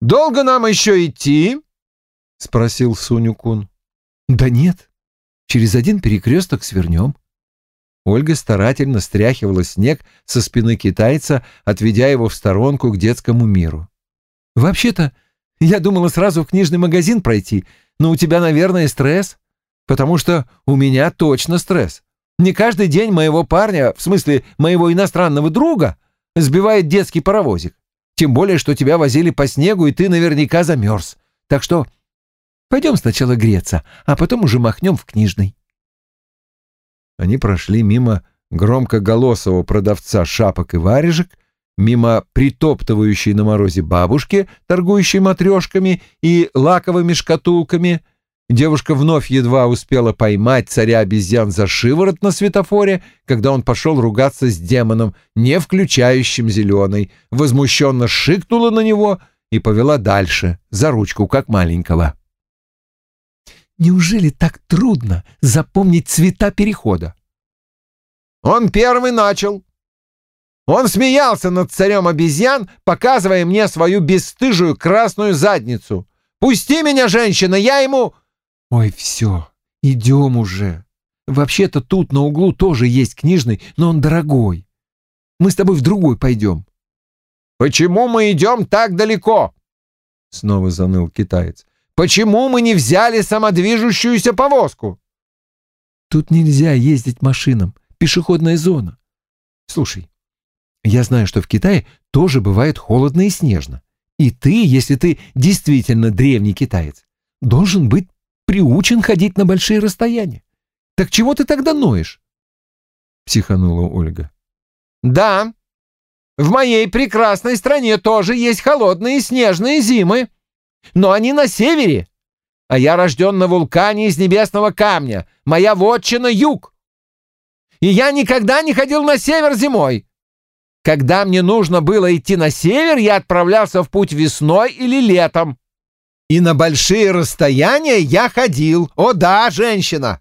долго нам еще идти?» — спросил Суню-кун. «Да нет, через один перекресток свернем». Ольга старательно стряхивала снег со спины китайца, отведя его в сторонку к детскому миру. «Вообще-то, я думала сразу в книжный магазин пройти, но у тебя, наверное, стресс, потому что у меня точно стресс. Не каждый день моего парня, в смысле моего иностранного друга, сбивает детский паровозик. Тем более, что тебя возили по снегу, и ты наверняка замерз. Так что пойдем сначала греться, а потом уже махнем в книжный». Они прошли мимо громкоголосого продавца шапок и варежек, мимо притоптывающей на морозе бабушки, торгующей матрешками и лаковыми шкатулками. Девушка вновь едва успела поймать царя обезьян за шиворот на светофоре, когда он пошел ругаться с демоном, не включающим зеленый, возмущенно шикнула на него и повела дальше, за ручку, как маленького. Неужели так трудно запомнить цвета перехода? Он первый начал. Он смеялся над царем обезьян, показывая мне свою бесстыжую красную задницу. «Пусти меня, женщина, я ему...» «Ой, все, идем уже. Вообще-то тут на углу тоже есть книжный, но он дорогой. Мы с тобой в другой пойдем». «Почему мы идем так далеко?» Снова заныл китаец. Почему мы не взяли самодвижущуюся повозку? Тут нельзя ездить машинам. Пешеходная зона. Слушай, я знаю, что в Китае тоже бывает холодно и снежно. И ты, если ты действительно древний китаец, должен быть приучен ходить на большие расстояния. Так чего ты тогда ноешь? Психанула Ольга. Да, в моей прекрасной стране тоже есть холодные снежные зимы но они на севере, а я рожден на вулкане из небесного камня, моя вотчина — юг. И я никогда не ходил на север зимой. Когда мне нужно было идти на север, я отправлялся в путь весной или летом. И на большие расстояния я ходил. О да, женщина!»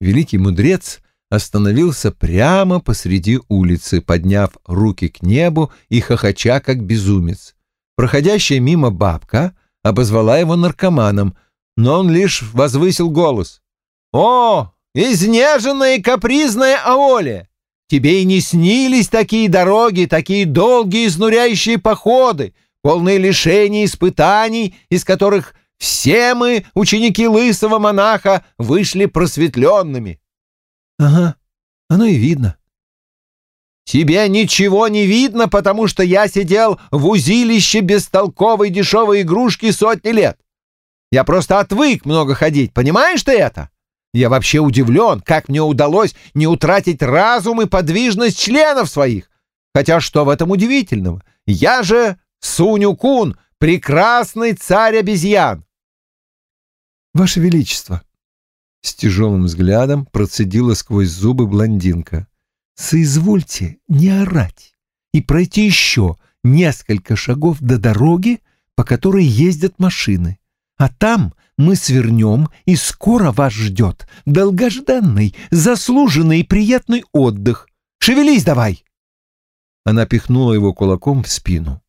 Великий мудрец остановился прямо посреди улицы, подняв руки к небу и хохоча, как безумец. Проходящая мимо бабка обозвала его наркоманом, но он лишь возвысил голос. «О, изнеженная и капризная Аоля! Тебе и не снились такие дороги, такие долгие изнуряющие походы, полные лишений испытаний, из которых все мы, ученики лысого монаха, вышли просветленными». «Ага, оно и видно», Тебе ничего не видно, потому что я сидел в узилище бестолковой дешевой игрушки сотни лет. Я просто отвык много ходить, понимаешь ты это? Я вообще удивлен, как мне удалось не утратить разум и подвижность членов своих. Хотя что в этом удивительного? Я же Суню-кун, прекрасный царь обезьян. Ваше Величество, с тяжелым взглядом процедила сквозь зубы блондинка соизвольте не орать и пройти еще несколько шагов до дороги, по которой ездят машины. А там мы свернем, и скоро вас ждет долгожданный, заслуженный и приятный отдых. Шевелись давай!» Она пихнула его кулаком в спину.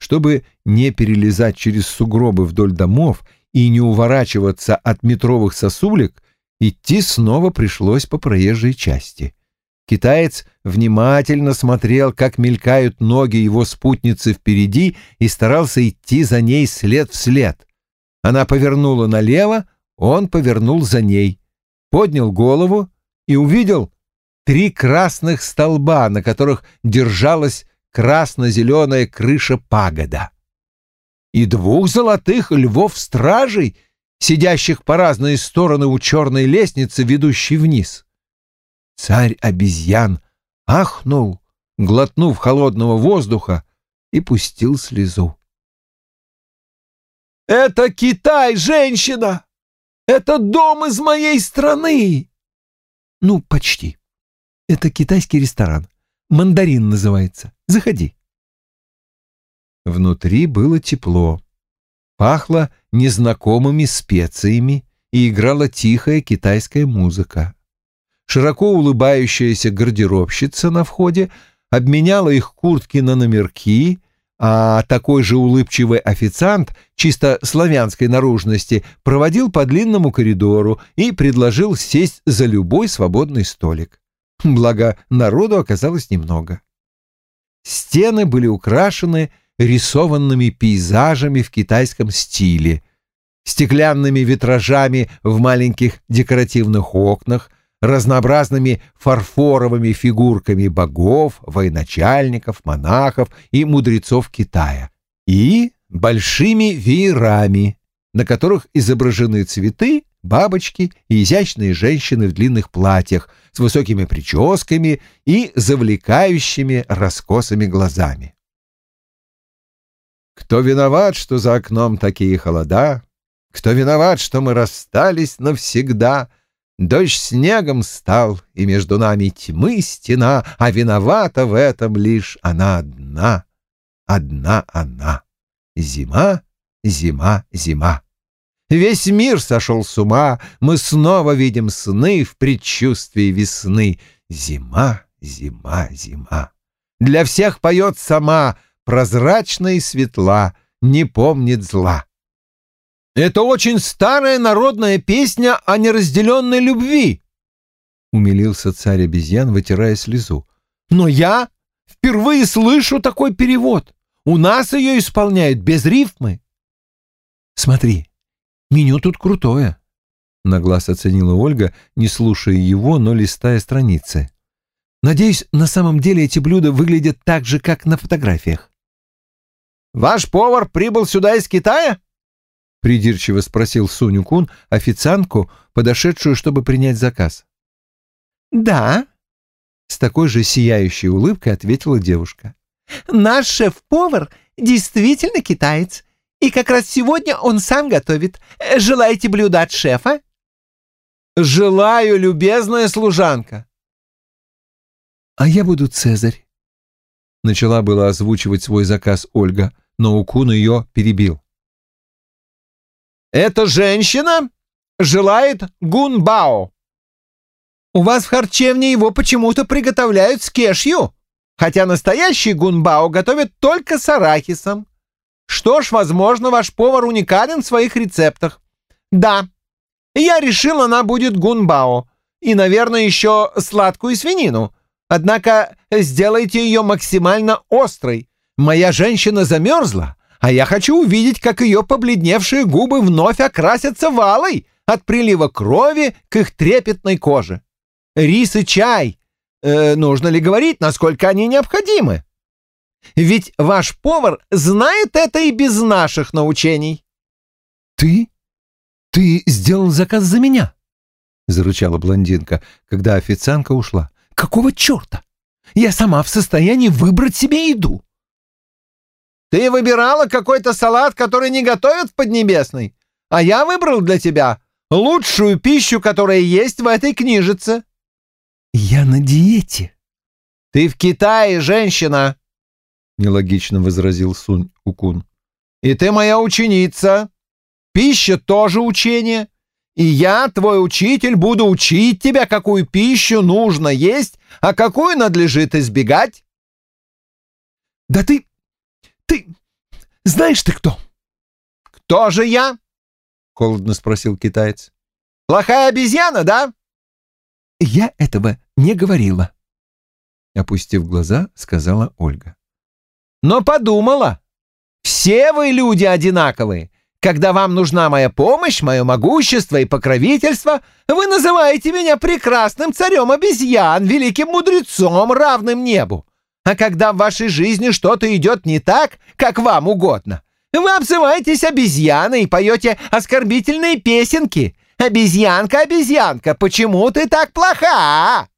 Чтобы не перелезать через сугробы вдоль домов и не уворачиваться от метровых сосулек, идти снова пришлось по проезжей части. Китаец внимательно смотрел, как мелькают ноги его спутницы впереди и старался идти за ней след в след. Она повернула налево, он повернул за ней, поднял голову и увидел три красных столба, на которых держалась красно-зеленая крыша пагода. И двух золотых львов-стражей, сидящих по разные стороны у черной лестницы, ведущей вниз. Царь обезьян ахнул, глотнув холодного воздуха, и пустил слезу. «Это Китай, женщина! Это дом из моей страны!» «Ну, почти. Это китайский ресторан. Мандарин называется. Заходи». Внутри было тепло. Пахло незнакомыми специями и играла тихая китайская музыка. Широко улыбающаяся гардеробщица на входе обменяла их куртки на номерки, а такой же улыбчивый официант чисто славянской наружности проводил по длинному коридору и предложил сесть за любой свободный столик. Благо, народу оказалось немного. Стены были украшены рисованными пейзажами в китайском стиле, стеклянными витражами в маленьких декоративных окнах, разнообразными фарфоровыми фигурками богов, военачальников, монахов и мудрецов Китая и большими веерами, на которых изображены цветы, бабочки и изящные женщины в длинных платьях с высокими прическами и завлекающими раскосыми глазами. Кто виноват, что за окном такие холода? Кто виноват, что мы расстались навсегда? Дождь снегом стал, и между нами тьмы стена, а виновата в этом лишь она одна, одна она. Зима, зима, зима. Весь мир сошел с ума, мы снова видим сны в предчувствии весны. Зима, зима, зима. Для всех поет сама, прозрачна и светла, не помнит зла. Это очень старая народная песня о неразделенной любви, — умилился царь обезьян, вытирая слезу. Но я впервые слышу такой перевод. У нас ее исполняют без рифмы. Смотри, меню тут крутое. На глаз оценила Ольга, не слушая его, но листая страницы. Надеюсь, на самом деле эти блюда выглядят так же, как на фотографиях. «Ваш повар прибыл сюда из Китая?» — придирчиво спросил Суню Кун официантку, подошедшую, чтобы принять заказ. «Да», — с такой же сияющей улыбкой ответила девушка. «Наш шеф-повар действительно китаец, и как раз сегодня он сам готовит. Желаете блюда от шефа?» «Желаю, любезная служанка!» «А я буду Цезарь», — начала было озвучивать свой заказ Ольга, но Укун ее перебил. Эта женщина желает гунбао. У вас в харчевне его почему-то приготовляют с кешью, хотя настоящий гунбао готовят только с арахисом. Что ж, возможно, ваш повар уникален в своих рецептах. Да, я решил, она будет гунбао. И, наверное, еще сладкую свинину. Однако сделайте ее максимально острой. Моя женщина замерзла, а я хочу увидеть, как ее побледневшие губы вновь окрасятся валой от прилива крови к их трепетной коже. Рис и чай. Э, нужно ли говорить, насколько они необходимы? Ведь ваш повар знает это и без наших научений. Ты? Ты сделал заказ за меня? Зарычала блондинка, когда официантка ушла. Какого черта? Я сама в состоянии выбрать себе еду. Ты выбирала какой-то салат, который не готовят в Поднебесной, а я выбрал для тебя лучшую пищу, которая есть в этой книжице». «Я на диете». «Ты в Китае, женщина», — нелогично возразил Сунь Укун. «И ты моя ученица. Пища тоже учение. И я, твой учитель, буду учить тебя, какую пищу нужно есть, а какую надлежит избегать». «Да ты ты... знаешь ты кто?» «Кто же я?» — холодно спросил китаец. «Плохая обезьяна, да?» «Я этого не говорила», — опустив глаза, сказала Ольга. «Но подумала. Все вы люди одинаковые. Когда вам нужна моя помощь, мое могущество и покровительство, вы называете меня прекрасным царем обезьян, великим мудрецом, равным небу. А когда в вашей жизни что-то идет не так, как вам угодно, вы обзываетесь обезьяной и поете оскорбительные песенки. «Обезьянка, обезьянка, почему ты так плоха?»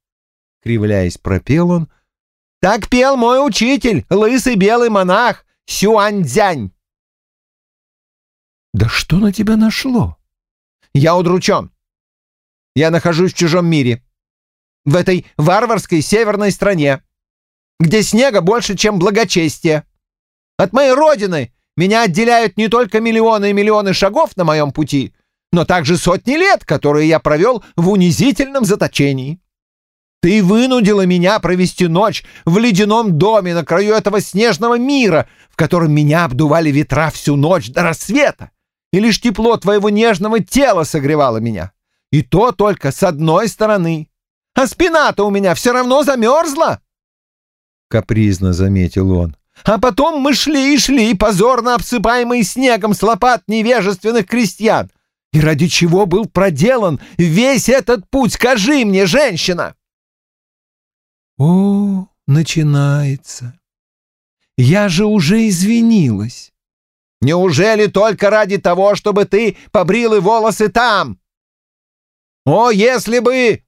Кривляясь, пропел он. «Так пел мой учитель, лысый белый монах Сюаньцзянь». «Да что на тебя нашло?» «Я удручен. Я нахожусь в чужом мире, в этой варварской северной стране где снега больше, чем благочестие. От моей родины меня отделяют не только миллионы и миллионы шагов на моем пути, но также сотни лет, которые я провел в унизительном заточении. Ты вынудила меня провести ночь в ледяном доме на краю этого снежного мира, в котором меня обдували ветра всю ночь до рассвета, и лишь тепло твоего нежного тела согревало меня. И то только с одной стороны. А спина-то у меня все равно замерзла. Капризно заметил он. А потом мы шли и шли, позорно обсыпаемые снегом с лопат невежественных крестьян. И ради чего был проделан весь этот путь, скажи мне, женщина? О, начинается. Я же уже извинилась. Неужели только ради того, чтобы ты побрил и волосы там? О, если бы...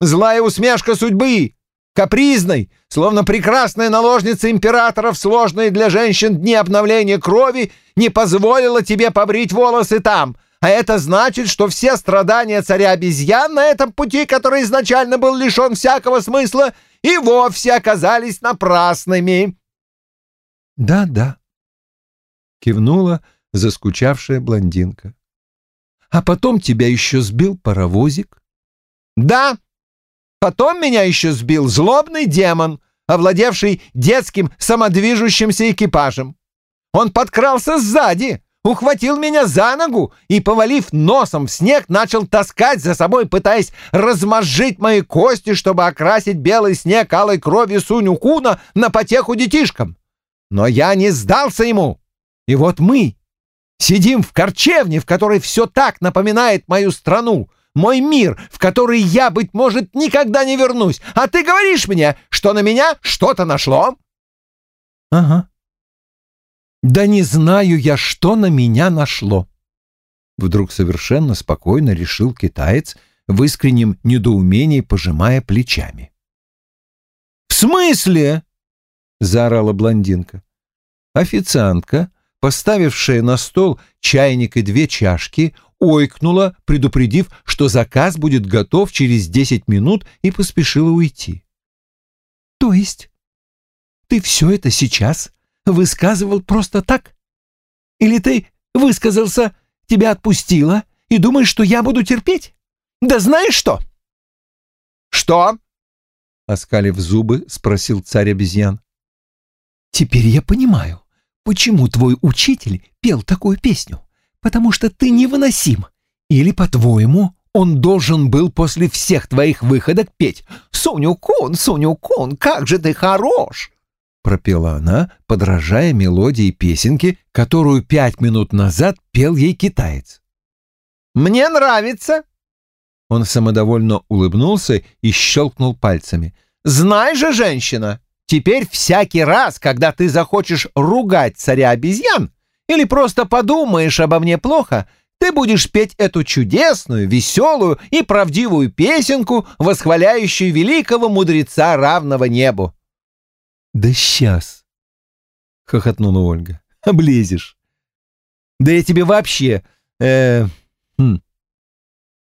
Злая усмешка судьбы, капризной, словно прекрасная наложница императора в сложные для женщин дни обновления крови, не позволила тебе побрить волосы там, а это значит, что все страдания царя обезьян на этом пути, который изначально был лишен всякого смысла, и вовсе оказались напрасными. «Да-да», — кивнула заскучавшая блондинка. «А потом тебя еще сбил паровозик?» «Да, потом меня еще сбил злобный демон, овладевший детским самодвижущимся экипажем. Он подкрался сзади» ухватил меня за ногу и, повалив носом в снег, начал таскать за собой, пытаясь размозжить мои кости, чтобы окрасить белый снег алой кровью Суню-куна на потеху детишкам. Но я не сдался ему. И вот мы сидим в корчевне, в которой все так напоминает мою страну, мой мир, в который я, быть может, никогда не вернусь. А ты говоришь мне, что на меня что-то нашло? — Ага, да не знаю я, что на меня нашло. Вдруг совершенно спокойно решил китаец, в искреннем недоумении пожимая плечами. «В смысле?» — заорала блондинка. Официантка, поставившая на стол чайник и две чашки, ойкнула, предупредив, что заказ будет готов через десять минут, и поспешила уйти. «То есть ты все это сейчас высказывал просто так? Или ты высказался, тебя отпустила, и думаешь, что я буду терпеть? Да знаешь что?» «Что?» — оскалив зубы, спросил царь обезьян. «Теперь я понимаю, почему твой учитель пел такую песню. Потому что ты невыносим. Или, по-твоему, он должен был после всех твоих выходок петь «Суню-кун, Суню-кун, как же ты хорош!» — пропела она, подражая мелодии песенки, которую пять минут назад пел ей китаец. «Мне нравится!» Он самодовольно улыбнулся и щелкнул пальцами. «Знай же, женщина, теперь всякий раз, когда ты захочешь ругать царя обезьян или просто подумаешь обо мне плохо, ты будешь петь эту чудесную, веселую и правдивую песенку, восхваляющую великого мудреца равного небу. «Да сейчас!» — хохотнула Ольга. «Облезешь!» «Да я тебе вообще... э хм.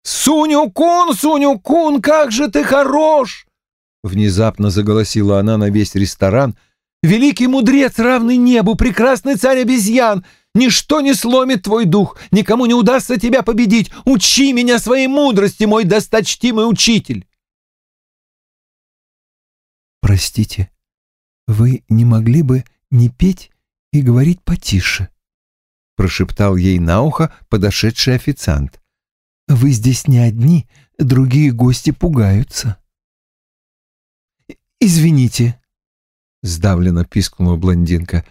«Суню-кун, Суню-кун, как же ты хорош!» Внезапно заголосила она на весь ресторан. «Великий мудрец, равный небу, прекрасный царь обезьян! Ничто не сломит твой дух, никому не удастся тебя победить! Учи меня своей мудрости, мой досточтимый учитель!» «Простите», «Вы не могли бы не петь и говорить потише?» — прошептал ей на ухо подошедший официант. «Вы здесь не одни, другие гости пугаются». «Извините», — сдавленно пискнула блондинка.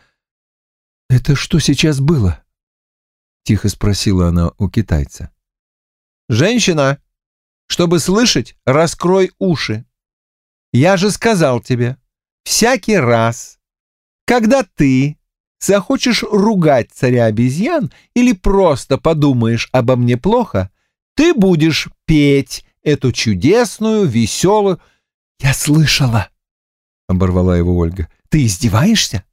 «Это что сейчас было?» — тихо спросила она у китайца. «Женщина, чтобы слышать, раскрой уши. Я же сказал тебе, всякий раз, когда ты захочешь ругать царя обезьян или просто подумаешь обо мне плохо, ты будешь петь эту чудесную, веселую... — Я слышала, — оборвала его Ольга. — Ты издеваешься?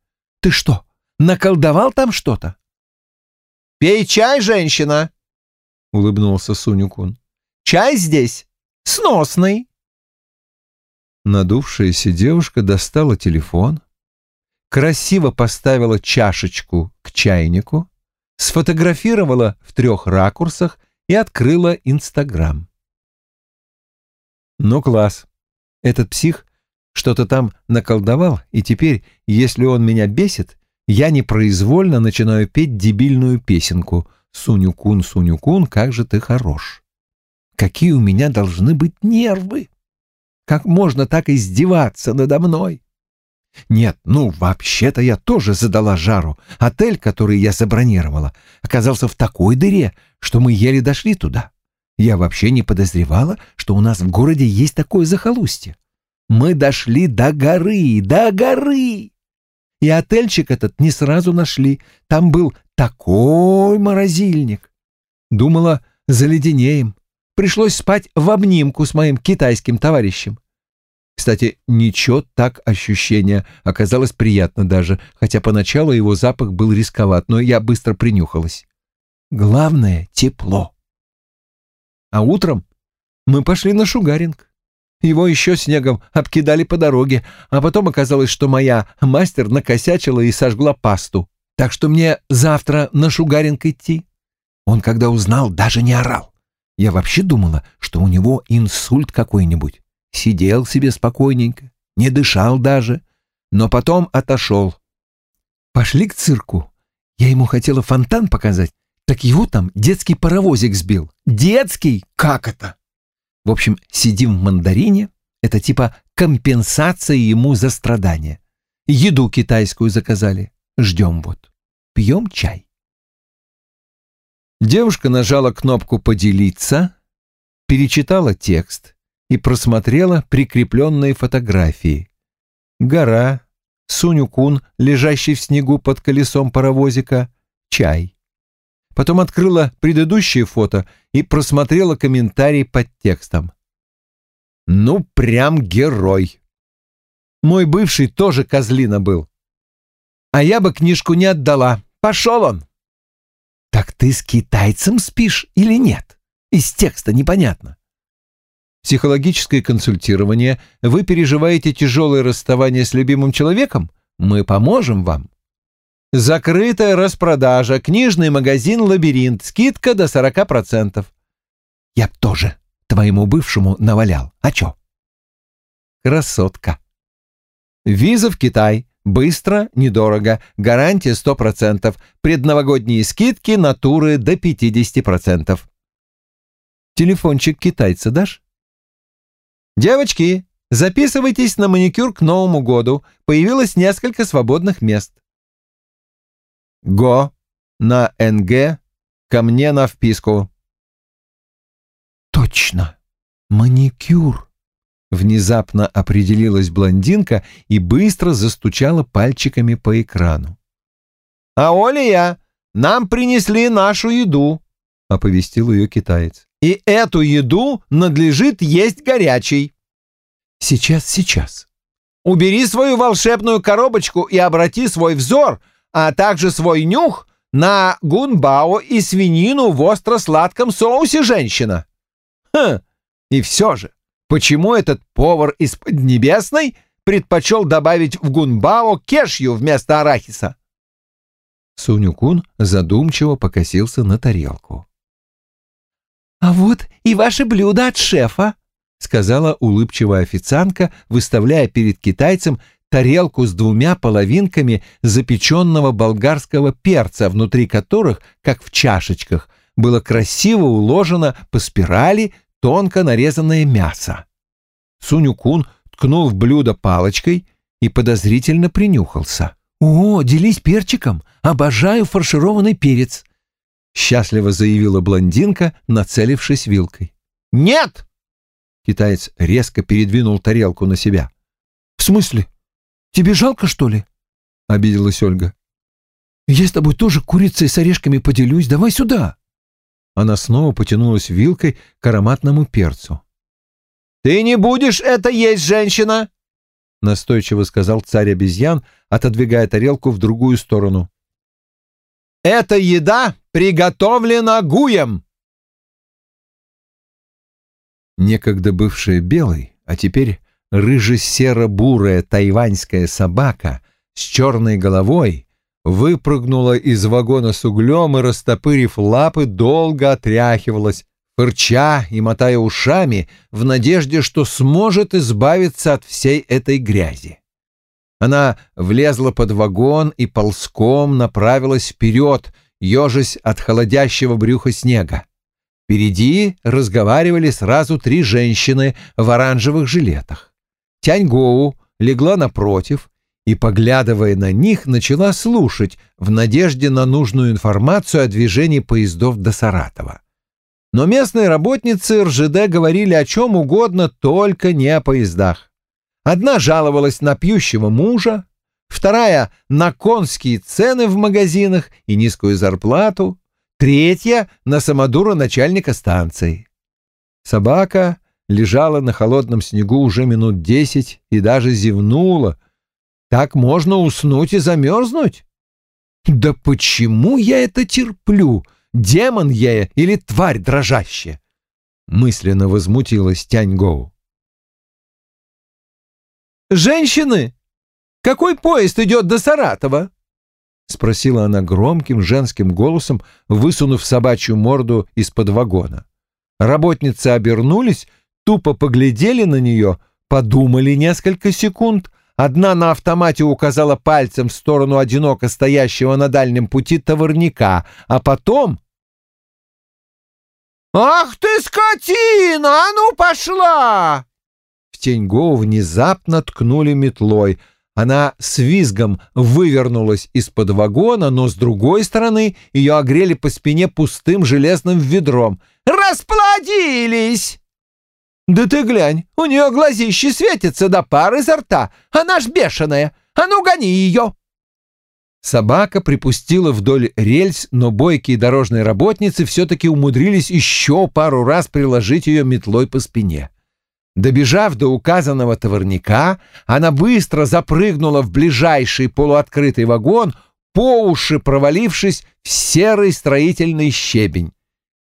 Ты что, наколдовал там что-то? — Пей чай, женщина, — улыбнулся Сунюкун. — Чай здесь сносный. Надувшаяся девушка достала телефон, красиво поставила чашечку к чайнику, сфотографировала в трех ракурсах и открыла Инстаграм. «Ну, класс. Этот псих что-то там наколдовал, и теперь, если он меня бесит, я непроизвольно начинаю петь дебильную песенку «Суню-кун, Суню-кун, как же ты хорош». Какие у меня должны быть нервы! Как можно так издеваться надо мной? Нет, ну, вообще-то я тоже задала жару. Отель, который я забронировала, оказался в такой дыре, что мы еле дошли туда. Я вообще не подозревала, что у нас в городе есть такое захолустье. Мы дошли до горы, до горы. И отельчик этот не сразу нашли. Там был такой морозильник. Думала, заледенеем. Пришлось спать в обнимку с моим китайским товарищем. Кстати, ничего так ощущение оказалось приятно даже, хотя поначалу его запах был рисковат, но я быстро принюхалась. Главное — тепло. А утром мы пошли на шугаринг. Его еще снегом обкидали по дороге, а потом оказалось, что моя мастер накосячила и сожгла пасту. Так что мне завтра на шугаринг идти. Он, когда узнал, даже не орал. Я вообще думала, что у него инсульт какой-нибудь. Сидел себе спокойненько, не дышал даже, но потом отошел. Пошли к цирку. Я ему хотела фонтан показать, так его там детский паровозик сбил. Детский? Как это? В общем, сидим в мандарине. Это типа компенсация ему за страдания. Еду китайскую заказали. Ждем вот. Пьем чай. Девушка нажала кнопку «Поделиться», перечитала текст и просмотрела прикрепленные фотографии. Гора, Суню-кун, лежащий в снегу под колесом паровозика, чай. Потом открыла предыдущее фото и просмотрела комментарий под текстом. «Ну, прям герой!» Мой бывший тоже козлина был. А я бы книжку не отдала. Пошел он. Так ты с китайцем спишь или нет? Из текста непонятно психологическое консультирование, вы переживаете тяжелое расставание с любимым человеком, мы поможем вам. Закрытая распродажа, книжный магазин «Лабиринт», скидка до 40%. Я б тоже твоему бывшему навалял. А чё? Красотка. Виза в Китай. Быстро, недорого, гарантия 100%, предновогодние скидки, натуры до 50%. Телефончик китайца дашь? «Девочки, записывайтесь на маникюр к Новому году. Появилось несколько свободных мест». «Го на НГ, ко мне на вписку». «Точно, маникюр», — внезапно определилась блондинка и быстро застучала пальчиками по экрану. «А Оля, нам принесли нашу еду», — оповестил ее китаец и эту еду надлежит есть горячей. Сейчас, сейчас. Убери свою волшебную коробочку и обрати свой взор, а также свой нюх на гунбао и свинину в остро-сладком соусе, женщина. Хм, и все же, почему этот повар из Поднебесной предпочел добавить в гунбао кешью вместо арахиса? Сунюкун задумчиво покосился на тарелку. «А вот и ваше блюдо от шефа», — сказала улыбчивая официантка, выставляя перед китайцем тарелку с двумя половинками запеченного болгарского перца, внутри которых, как в чашечках, было красиво уложено по спирали тонко нарезанное мясо. Суню-кун ткнул в блюдо палочкой и подозрительно принюхался. «О, делись перчиком! Обожаю фаршированный перец!» — счастливо заявила блондинка, нацелившись вилкой. «Нет!» Китаец резко передвинул тарелку на себя. «В смысле? Тебе жалко, что ли?» — обиделась Ольга. «Я с тобой тоже курицей с орешками поделюсь. Давай сюда!» Она снова потянулась вилкой к ароматному перцу. «Ты не будешь это есть, женщина!» — настойчиво сказал царь обезьян, отодвигая тарелку в другую сторону. «Эта еда приготовлена гуем!» Некогда бывшая белой, а теперь рыже-серо-бурая тайваньская собака с черной головой выпрыгнула из вагона с углем и, растопырив лапы, долго отряхивалась фырча и мотая ушами в надежде, что сможет избавиться от всей этой грязи. Она влезла под вагон и ползком направилась вперед, ежась от холодящего брюха снега. Впереди разговаривали сразу три женщины в оранжевых жилетах. Тяньгоу легла напротив и, поглядывая на них, начала слушать в надежде на нужную информацию о движении поездов до Саратова. Но местные работницы РЖД говорили о чем угодно, только не о поездах. Одна жаловалась на пьющего мужа, вторая — на конские цены в магазинах и низкую зарплату, третья — на самодура начальника станции. Собака лежала на холодном снегу уже минут десять и даже зевнула. Так можно уснуть и замерзнуть? Да почему я это терплю? Демон я или тварь дрожащая? Мысленно возмутилась Тяньгоу. «Женщины! Какой поезд идет до Саратова?» — спросила она громким женским голосом, высунув собачью морду из-под вагона. Работницы обернулись, тупо поглядели на нее, подумали несколько секунд. Одна на автомате указала пальцем в сторону одиноко стоящего на дальнем пути товарника, а потом... «Ах ты, скотина! А ну, пошла!» Теньго внезапно ткнули метлой. Она с визгом вывернулась из-под вагона, но с другой стороны ее огрели по спине пустым железным ведром. «Расплодились!» «Да ты глянь, у нее глазищи светятся до пары изо рта. Она ж бешеная. А ну, гони ее!» Собака припустила вдоль рельс, но бойкие дорожные работницы все-таки умудрились еще пару раз приложить ее метлой по спине. Добежав до указанного товарника, она быстро запрыгнула в ближайший полуоткрытый вагон, по уши провалившись в серый строительный щебень.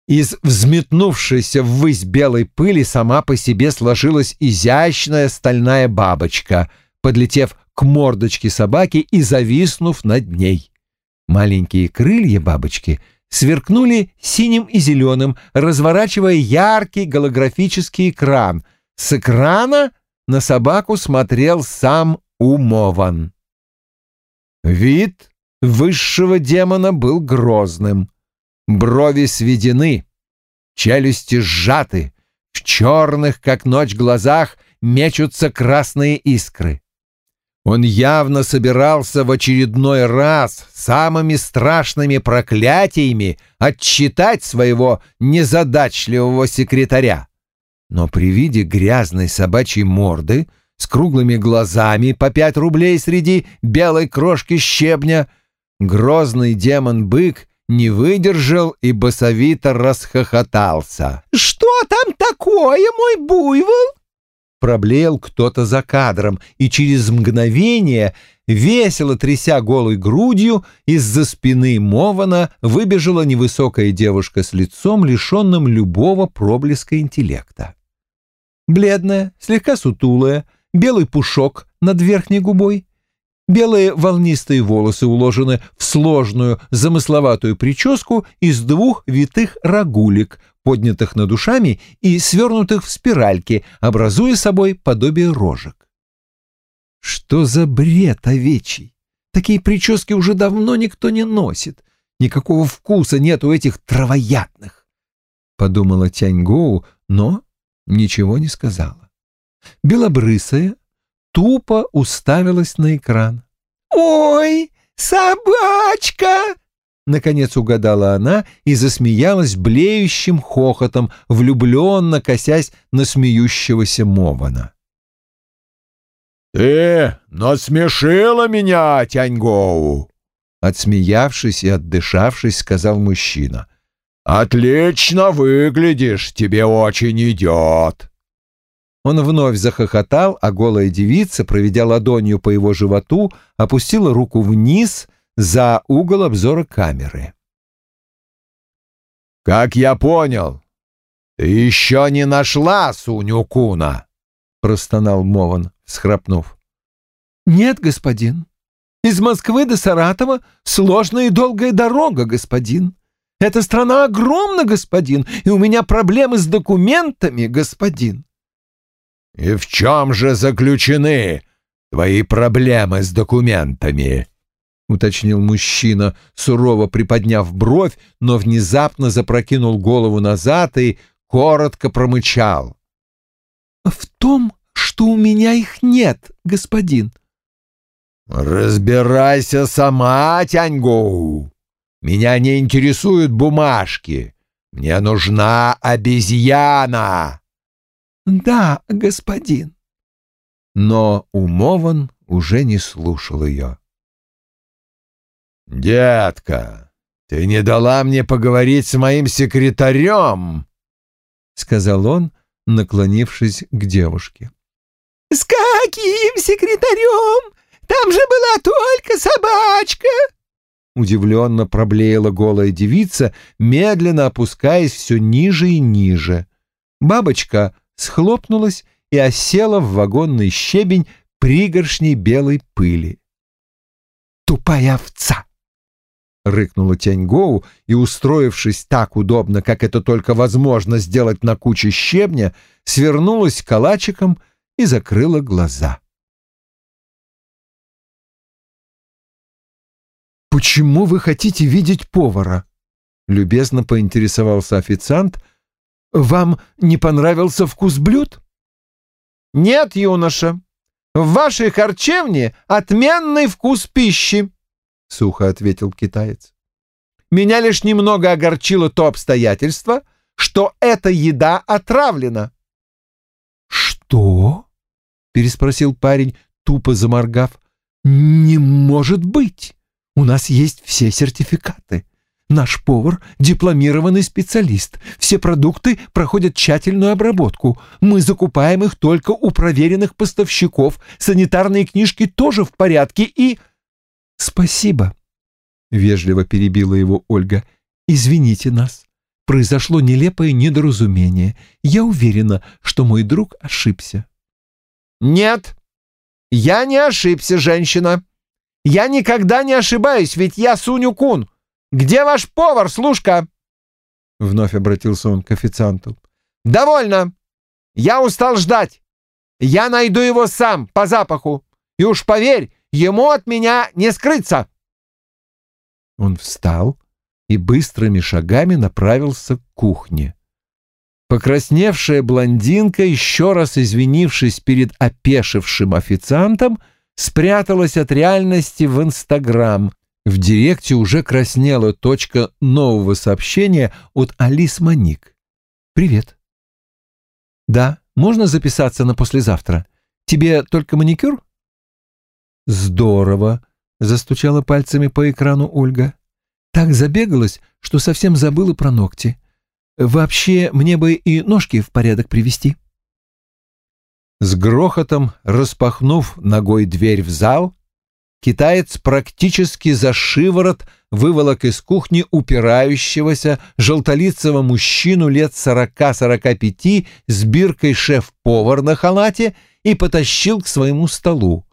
Из взметнувшейся ввысь белой пыли сама по себе сложилась изящная стальная бабочка, подлетев к мордочке собаки и зависнув над ней. Маленькие крылья бабочки сверкнули синим и зеленым, разворачивая яркий голографический экран — с экрана на собаку смотрел сам Умован. Вид высшего демона был грозным. Брови сведены, челюсти сжаты, в черных, как ночь, глазах мечутся красные искры. Он явно собирался в очередной раз самыми страшными проклятиями отчитать своего незадачливого секретаря но при виде грязной собачьей морды с круглыми глазами по пять рублей среди белой крошки щебня грозный демон-бык не выдержал и басовито расхохотался. «Что там такое, мой буйвол?» Проблеял кто-то за кадром, и через мгновение, весело тряся голой грудью, из-за спины Мована выбежала невысокая девушка с лицом, лишенным любого проблеска интеллекта. Бледная, слегка сутулая, белый пушок над верхней губой, белые волнистые волосы уложены в сложную замысловатую прическу из двух витых рогулек, поднятых над ушами и свернутых в спиральки, образуя собой подобие рожек. Что за бред овечий? Такие прически уже давно никто не носит. Никакого вкуса нет у этих травоядных. Подумала Тяньгоу, но ничего не сказала. Белобрысая тупо уставилась на экран. «Ой, собачка!» Наконец угадала она и засмеялась блеющим хохотом, влюбленно косясь на смеющегося Мована. «Ты насмешила меня, Тяньгоу!» Отсмеявшись и отдышавшись, сказал мужчина. «Отлично выглядишь, тебе очень идет!» Он вновь захохотал, а голая девица, проведя ладонью по его животу, опустила руку вниз за угол обзора камеры. «Как я понял, ты еще не нашла Суню-куна!» — простонал Мован, схрапнув. «Нет, господин. Из Москвы до Саратова сложная и долгая дорога, господин. Эта страна огромна, господин, и у меня проблемы с документами, господин». «И в чем же заключены твои проблемы с документами?» — уточнил мужчина, сурово приподняв бровь, но внезапно запрокинул голову назад и коротко промычал. «В том, что у меня их нет, господин». «Разбирайся сама, Тяньгоу. Меня не интересуют бумажки. Мне нужна обезьяна». «Да, господин». Но умован уже не слушал ее. «Детка, ты не дала мне поговорить с моим секретарем», — сказал он, наклонившись к девушке. «С каким секретарем? Там же была только собачка!» Удивленно проблеяла голая девица, медленно опускаясь все ниже и ниже. Бабочка схлопнулась и осела в вагонный щебень пригоршней белой пыли. «Тупая овца!» — рыкнула Тяньгоу и, устроившись так удобно, как это только возможно сделать на куче щебня, свернулась калачиком и закрыла глаза. «Почему вы хотите видеть повара?» — любезно поинтересовался официант. «Вам не понравился вкус блюд?» «Нет, юноша, в вашей харчевне отменный вкус пищи», — сухо ответил китаец. «Меня лишь немного огорчило то обстоятельство, что эта еда отравлена». «Что?» — переспросил парень, тупо заморгав. «Не может быть!» У нас есть все сертификаты. Наш повар — дипломированный специалист. Все продукты проходят тщательную обработку. Мы закупаем их только у проверенных поставщиков. Санитарные книжки тоже в порядке и... Спасибо, — вежливо перебила его Ольга. Извините нас. Произошло нелепое недоразумение. Я уверена, что мой друг ошибся. Нет, я не ошибся, женщина, я никогда не ошибаюсь, ведь я Суню-кун. Где ваш повар, служка?» Вновь обратился он к официанту. «Довольно. Я устал ждать. Я найду его сам, по запаху. И уж поверь, ему от меня не скрыться». Он встал и быстрыми шагами направился к кухне. Покрасневшая блондинка, еще раз извинившись перед опешившим официантом, — спряталась от реальности в Инстаграм. В директе уже краснела точка нового сообщения от Алис Маник. «Привет». «Да, можно записаться на послезавтра? Тебе только маникюр?» «Здорово», — застучала пальцами по экрану Ольга. «Так забегалась, что совсем забыла про ногти. Вообще, мне бы и ножки в порядок привести». С грохотом распахнув ногой дверь в зал, китаец практически за шиворот выволок из кухни упирающегося желтолицего мужчину лет сорока-сорока пяти с биркой шеф-повар на халате и потащил к своему столу.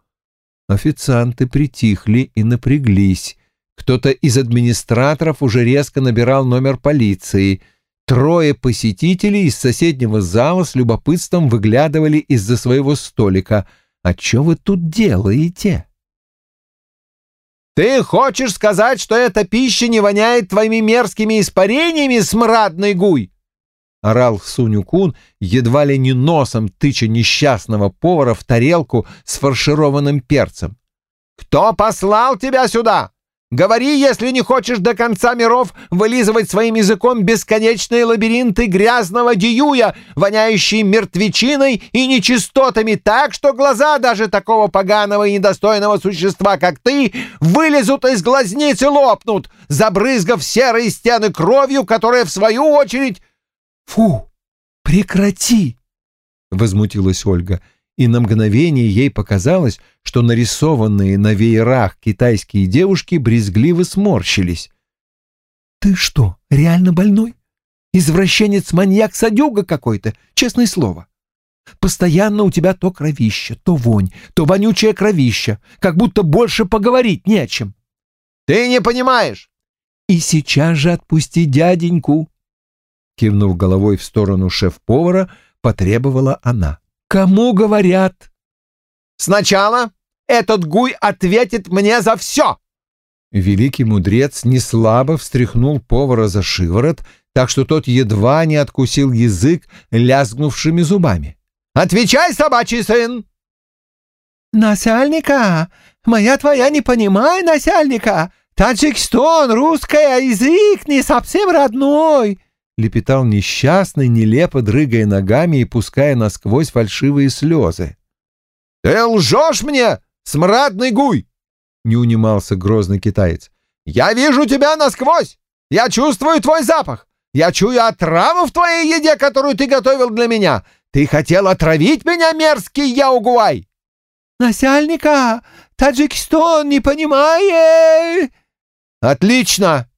Официанты притихли и напряглись. Кто-то из администраторов уже резко набирал номер полиции — Трое посетителей из соседнего зала с любопытством выглядывали из-за своего столика. «А что вы тут делаете?» «Ты хочешь сказать, что эта пища не воняет твоими мерзкими испарениями, смрадный гуй?» — орал Суню-кун, едва ли не носом тыча несчастного повара в тарелку с фаршированным перцем. «Кто послал тебя сюда? Говори, если не хочешь до конца миров вылизывать своим языком бесконечные лабиринты грязного диюя, воняющие мертвечиной и нечистотами так, что глаза даже такого поганого и недостойного существа, как ты, вылезут из глазниц и лопнут, забрызгав серые стены кровью, которая, в свою очередь... «Фу! Прекрати!» — возмутилась Ольга и на мгновение ей показалось, что нарисованные на веерах китайские девушки брезгливо сморщились. «Ты что, реально больной? Извращенец-маньяк-садюга какой-то, честное слово. Постоянно у тебя то кровища, то вонь, то вонючая кровища, как будто больше поговорить не о чем». «Ты не понимаешь! и сейчас же отпусти дяденьку!» Кивнув головой в сторону шеф-повара, потребовала она. «Кому говорят?» «Сначала этот гуй ответит мне за все!» Великий мудрец неслабо встряхнул повара за шиворот, так что тот едва не откусил язык лязгнувшими зубами. «Отвечай, собачий сын!» «Насяльника! Моя твоя не понимай, насяльника! Таджикистан, русская язык не совсем родной!» Лепетал несчастный, нелепо дрыгая ногами и пуская насквозь фальшивые слезы. «Ты лжешь мне, смрадный гуй!» — не унимался грозный китаец. «Я вижу тебя насквозь! Я чувствую твой запах! Я чую отраву в твоей еде, которую ты готовил для меня! Ты хотел отравить меня, мерзкий Яугуай!» «Насяльника! Таджикистан не понимает!» «Отлично!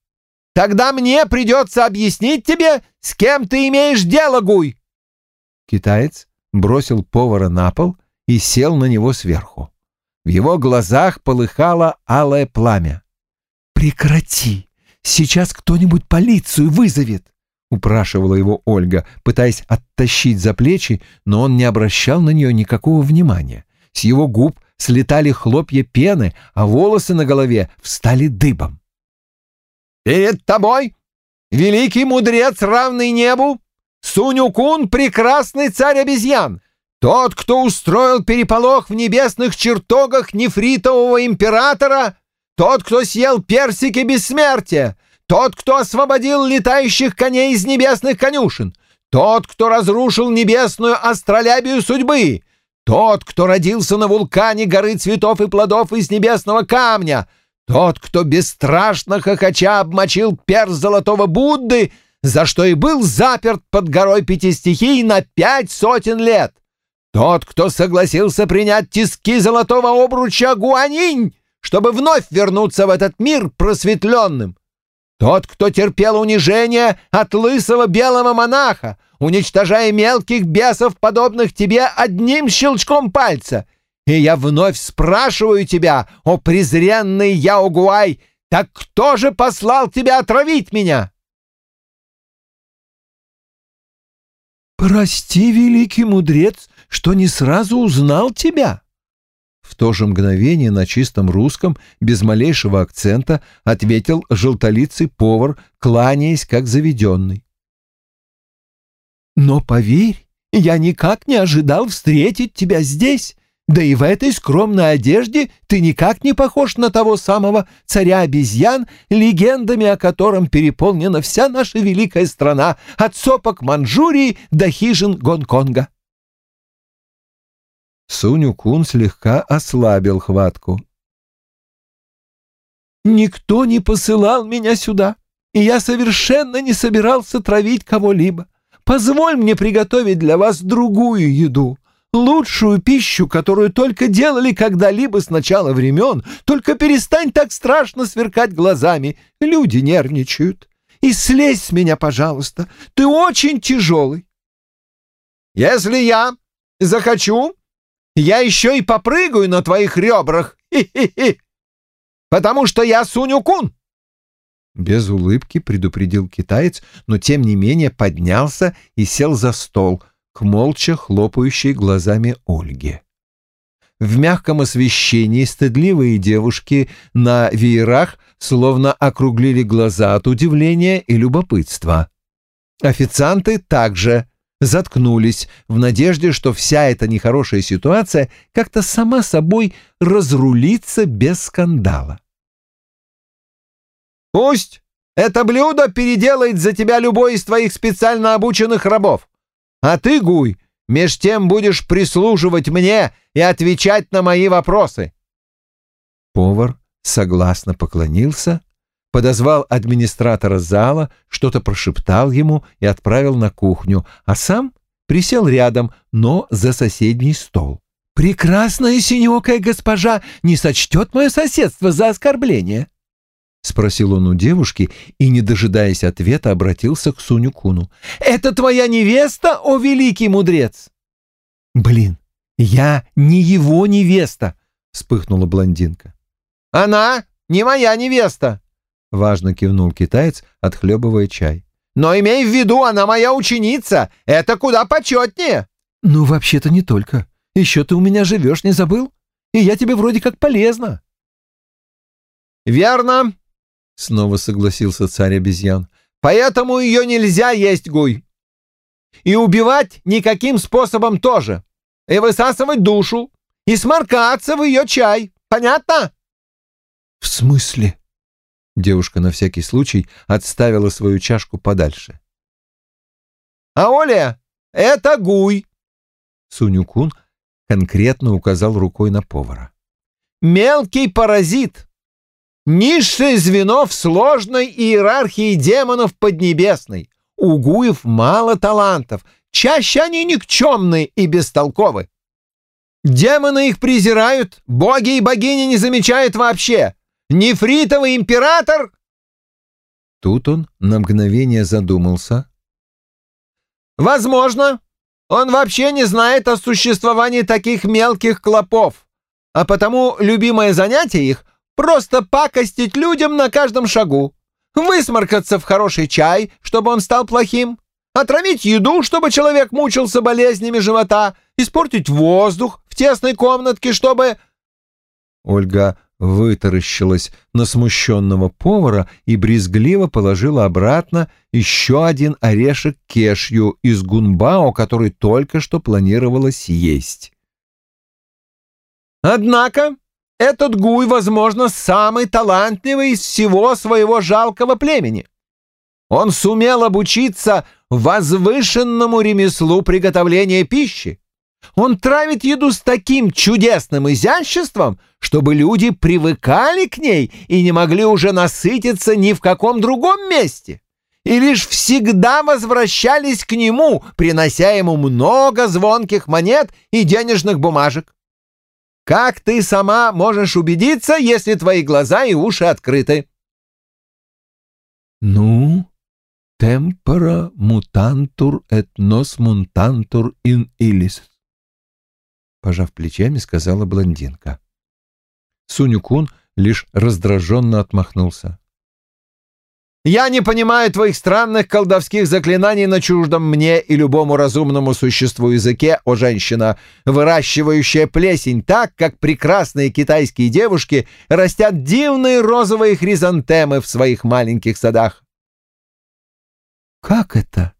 Тогда мне придется объяснить тебе, с кем ты имеешь дело, Гуй!» Китаец бросил повара на пол и сел на него сверху. В его глазах полыхало алое пламя. «Прекрати! Сейчас кто-нибудь полицию вызовет!» — упрашивала его Ольга, пытаясь оттащить за плечи, но он не обращал на нее никакого внимания. С его губ слетали хлопья пены, а волосы на голове встали дыбом. «Перед тобой великий мудрец, равный небу, Сунюкун — прекрасный царь обезьян, тот, кто устроил переполох в небесных чертогах нефритового императора, тот, кто съел персики бессмертия, тот, кто освободил летающих коней из небесных конюшен, тот, кто разрушил небесную астролябию судьбы, тот, кто родился на вулкане горы цветов и плодов из небесного камня, тот, кто бесстрашно хохоча обмочил перс золотого Будды, за что и был заперт под горой пяти стихий на пять сотен лет. Тот, кто согласился принять тиски золотого обруча Гуанинь, чтобы вновь вернуться в этот мир просветленным. Тот, кто терпел унижение от лысого белого монаха, уничтожая мелких бесов, подобных тебе, одним щелчком пальца. И я вновь спрашиваю тебя, о презренный Яогуай, так кто же послал тебя отравить меня?» «Прости, великий мудрец, что не сразу узнал тебя». В то же мгновение на чистом русском, без малейшего акцента, ответил желтолицый повар, кланяясь как заведенный. «Но поверь, я никак не ожидал встретить тебя здесь, да и в этой скромной одежде ты никак не похож на того самого царя обезьян, легендами о котором переполнена вся наша великая страна, от сопок Манчжурии до хижин Гонконга. Суню-кун слегка ослабил хватку. «Никто не посылал меня сюда, и я совершенно не собирался травить кого-либо. Позволь мне приготовить для вас другую еду, лучшую пищу, которую только делали когда-либо с начала времен. Только перестань так страшно сверкать глазами, люди нервничают. И слезь с меня, пожалуйста, ты очень тяжелый». «Если я захочу, я еще и попрыгаю на твоих ребрах, хи-хи-хи, потому что я Суню-кун!» Без улыбки предупредил китаец, но тем не менее поднялся и сел за стол к молча хлопающей глазами Ольге. В мягком освещении стыдливые девушки на веерах словно округлили глаза от удивления и любопытства. Официанты также заткнулись в надежде, что вся эта нехорошая ситуация как-то сама собой разрулится без скандала. «Пусть это блюдо переделает за тебя любой из твоих специально обученных рабов, а ты, Гуй, меж тем будешь прислуживать мне и отвечать на мои вопросы». Повар согласно поклонился подозвал администратора зала, что-то прошептал ему и отправил на кухню, а сам присел рядом, но за соседний стол. «Прекрасная синеокая госпожа не сочтет мое соседство за оскорбление?» — спросил он у девушки и, не дожидаясь ответа, обратился к Суню-куну. «Это твоя невеста, о великий мудрец?» «Блин, я не его невеста!» — вспыхнула блондинка. «Она не моя невеста!» важно кивнул китаец, отхлебывая чай. «Но имей в виду, она моя ученица! Это куда почетнее!» «Ну, вообще-то не только. Еще ты у меня живешь, не забыл? И я тебе вроде как полезна». «Верно», — снова согласился царь обезьян. «Поэтому ее нельзя есть, Гуй. И убивать никаким способом тоже. И высасывать душу. И сморкаться в ее чай. Понятно?» «В смысле?» Девушка на всякий случай отставила свою чашку подальше. «А Оля, это Гуй!» Сунюкун конкретно указал рукой на повара. «Мелкий паразит! Низшее звено в сложной иерархии демонов Поднебесной. У Гуев мало талантов, чаще они никчемны и бестолковы. Демоны их презирают, боги и богини не замечают вообще. Нефритовый император...» Тут он на мгновение задумался. «Возможно, он вообще не знает о существовании таких мелких клопов, а потому любимое занятие их — просто пакостить людям на каждом шагу, высморкаться в хороший чай, чтобы он стал плохим, отравить еду, чтобы человек мучился болезнями живота, испортить воздух в тесной комнатке, чтобы...» Ольга вытаращилась на смущенного повара и брезгливо положила обратно еще один орешек кешью из гунбао, который только что планировала съесть. «Однако этот гуй, возможно, самый талантливый из всего своего жалкого племени. Он сумел обучиться возвышенному ремеслу приготовления пищи, он травит еду с таким чудесным изяществом, чтобы люди привыкали к ней и не могли уже насытиться ни в каком другом месте, и лишь всегда возвращались к нему, принося ему много звонких монет и денежных бумажек. Как ты сама можешь убедиться, если твои глаза и уши открыты? Ну, темпора мутантур et nos мутантур in illis пожав плечами, сказала блондинка. Суню-кун лишь раздраженно отмахнулся. «Я не понимаю твоих странных колдовских заклинаний на чуждом мне и любому разумному существу языке, о женщина, выращивающая плесень так, как прекрасные китайские девушки растят дивные розовые хризантемы в своих маленьких садах». «Как это?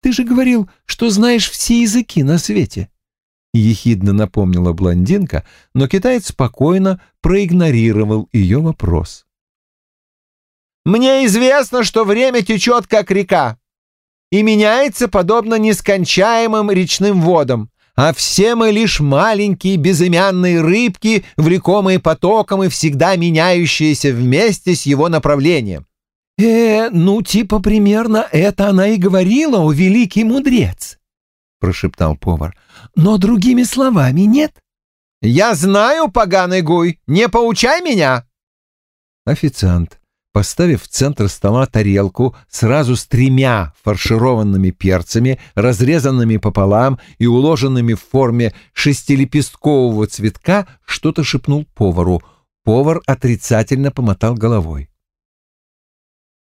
Ты же говорил, что знаешь все языки на свете». — ехидно напомнила блондинка, но китаец спокойно проигнорировал ее вопрос. «Мне известно, что время течет, как река, и меняется подобно нескончаемым речным водам, а все мы лишь маленькие безымянные рыбки, влекомые потоком и всегда меняющиеся вместе с его направлением. «Э, ну, типа примерно это она и говорила, о великий мудрец», — прошептал повар но другими словами нет. «Я знаю, поганый гуй, не поучай меня!» Официант, поставив в центр стола тарелку сразу с тремя фаршированными перцами, разрезанными пополам и уложенными в форме шестилепесткового цветка, что-то шепнул повару. Повар отрицательно помотал головой.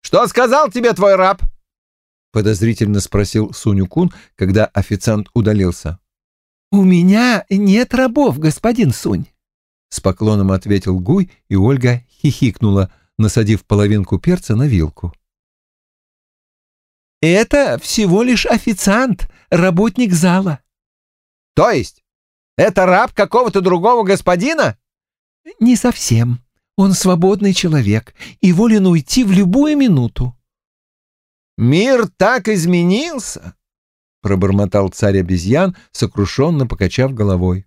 «Что сказал тебе твой раб?» — подозрительно спросил Суню-кун, когда официант удалился. «У меня нет рабов, господин Сунь», — с поклоном ответил Гуй, и Ольга хихикнула, насадив половинку перца на вилку. «Это всего лишь официант, работник зала». «То есть это раб какого-то другого господина?» «Не совсем. Он свободный человек и волен уйти в любую минуту». «Мир так изменился!» — пробормотал царь обезьян, сокрушенно покачав головой.